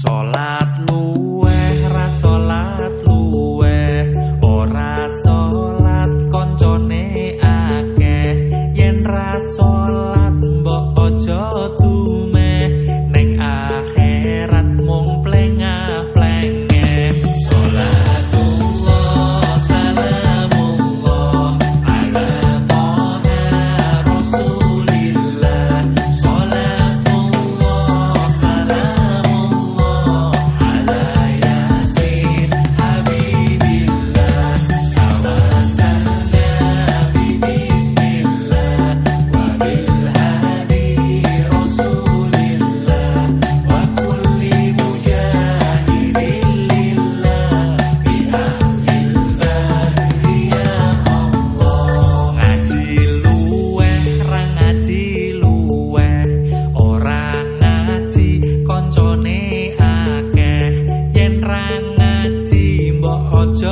salat want to